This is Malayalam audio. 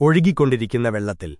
ഒഴുകിക്കൊണ്ടിരിക്കുന്ന വെള്ളത്തിൽ.